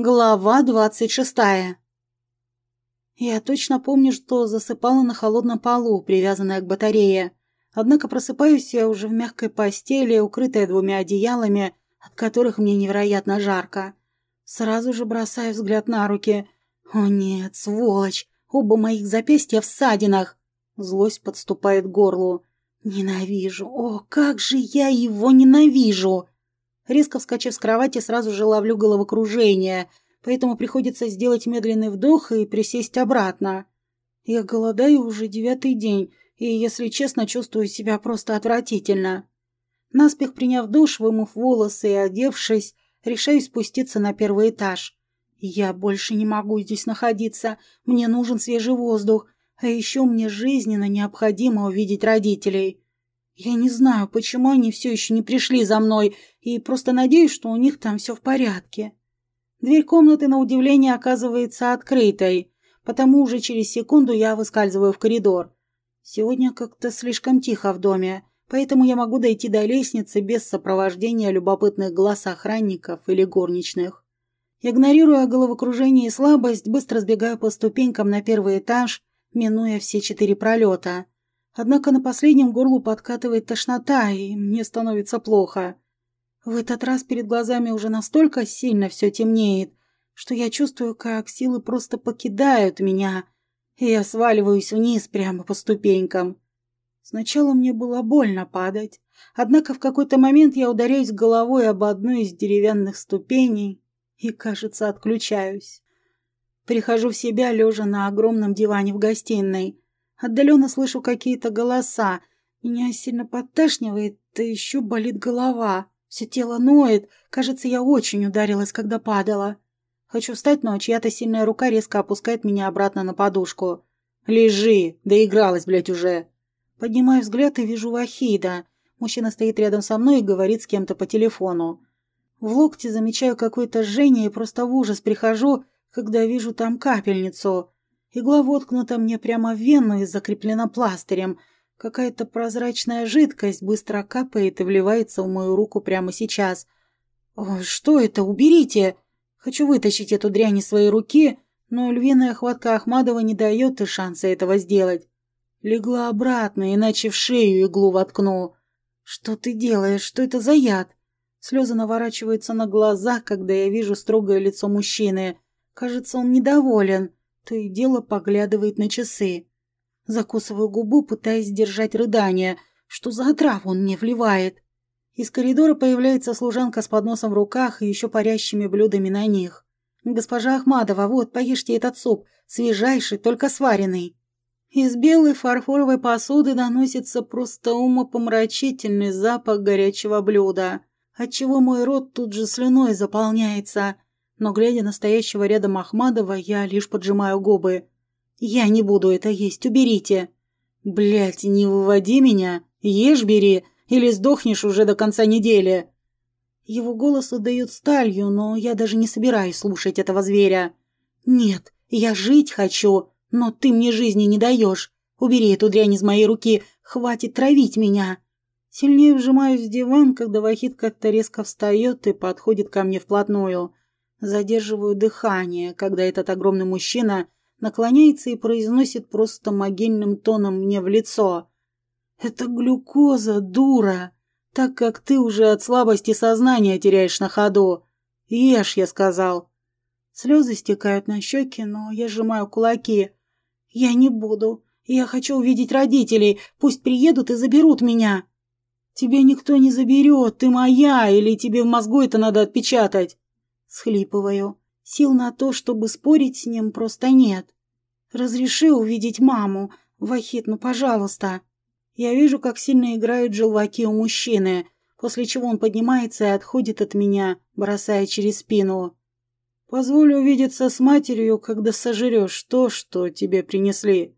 Глава двадцать шестая. Я точно помню, что засыпала на холодном полу, привязанная к батарее. Однако просыпаюсь я уже в мягкой постели, укрытая двумя одеялами, от которых мне невероятно жарко. Сразу же бросаю взгляд на руки. О нет, сволочь! Оба моих запястья в ссадинах. Злость подступает к горлу. Ненавижу. О, как же я его ненавижу! Резко вскочив с кровати, сразу же ловлю головокружение, поэтому приходится сделать медленный вдох и присесть обратно. Я голодаю уже девятый день, и, если честно, чувствую себя просто отвратительно. Наспех приняв душ, вымыв волосы и одевшись, решаю спуститься на первый этаж. Я больше не могу здесь находиться, мне нужен свежий воздух, а еще мне жизненно необходимо увидеть родителей. Я не знаю, почему они все еще не пришли за мной, и просто надеюсь, что у них там все в порядке. Дверь комнаты, на удивление, оказывается открытой, потому уже через секунду я выскальзываю в коридор. Сегодня как-то слишком тихо в доме, поэтому я могу дойти до лестницы без сопровождения любопытных глаз охранников или горничных. Игнорируя головокружение и слабость, быстро сбегаю по ступенькам на первый этаж, минуя все четыре пролета – Однако на последнем горлу подкатывает тошнота, и мне становится плохо. В этот раз перед глазами уже настолько сильно все темнеет, что я чувствую, как силы просто покидают меня, и я сваливаюсь вниз прямо по ступенькам. Сначала мне было больно падать, однако в какой-то момент я ударяюсь головой об одну из деревянных ступеней и, кажется, отключаюсь. Прихожу в себя, лежа на огромном диване в гостиной. Отдаленно слышу какие-то голоса. Меня сильно подташнивает, да еще болит голова. Все тело ноет. Кажется, я очень ударилась, когда падала. Хочу встать, но чья-то сильная рука резко опускает меня обратно на подушку. «Лежи! Доигралась, блядь, уже!» Поднимаю взгляд и вижу Вахида. Мужчина стоит рядом со мной и говорит с кем-то по телефону. В локте замечаю какое-то жжение и просто в ужас прихожу, когда вижу там капельницу. Игла воткнута мне прямо в вену и закреплена пластырем. Какая-то прозрачная жидкость быстро капает и вливается в мою руку прямо сейчас. О, что это? Уберите! Хочу вытащить эту дрянь из своей руки, но львиная хватка Ахмадова не дает и шанса этого сделать. Легла обратно, иначе в шею иглу воткну. Что ты делаешь? Что это за яд? Слезы наворачиваются на глаза, когда я вижу строгое лицо мужчины. Кажется, он недоволен то и дело поглядывает на часы. Закусываю губу, пытаясь сдержать рыдание. Что за отраву он мне вливает? Из коридора появляется служанка с подносом в руках и еще парящими блюдами на них. «Госпожа Ахмадова, вот, поешьте этот суп, свежайший, только сваренный». Из белой фарфоровой посуды доносится просто умопомрачительный запах горячего блюда, отчего мой рот тут же слюной заполняется – но, глядя на стоящего рядом Ахмадова, я лишь поджимаю губы. «Я не буду это есть, уберите!» Блять, не выводи меня! Ешь бери, или сдохнешь уже до конца недели!» Его голос отдает сталью, но я даже не собираюсь слушать этого зверя. «Нет, я жить хочу, но ты мне жизни не даешь. Убери эту дрянь из моей руки, хватит травить меня!» Сильнее вжимаюсь в диван, когда Вахид как-то резко встает и подходит ко мне вплотную. Задерживаю дыхание, когда этот огромный мужчина наклоняется и произносит просто могильным тоном мне в лицо. «Это глюкоза, дура, так как ты уже от слабости сознания теряешь на ходу. Ешь, я сказал». Слезы стекают на щеки, но я сжимаю кулаки. «Я не буду. Я хочу увидеть родителей. Пусть приедут и заберут меня». «Тебя никто не заберет. Ты моя, или тебе в мозгу это надо отпечатать?» Схлипываю. Сил на то, чтобы спорить с ним, просто нет. Разреши увидеть маму. Вахит, ну пожалуйста. Я вижу, как сильно играют желваки у мужчины, после чего он поднимается и отходит от меня, бросая через спину. Позволь увидеться с матерью, когда сожрешь то, что тебе принесли.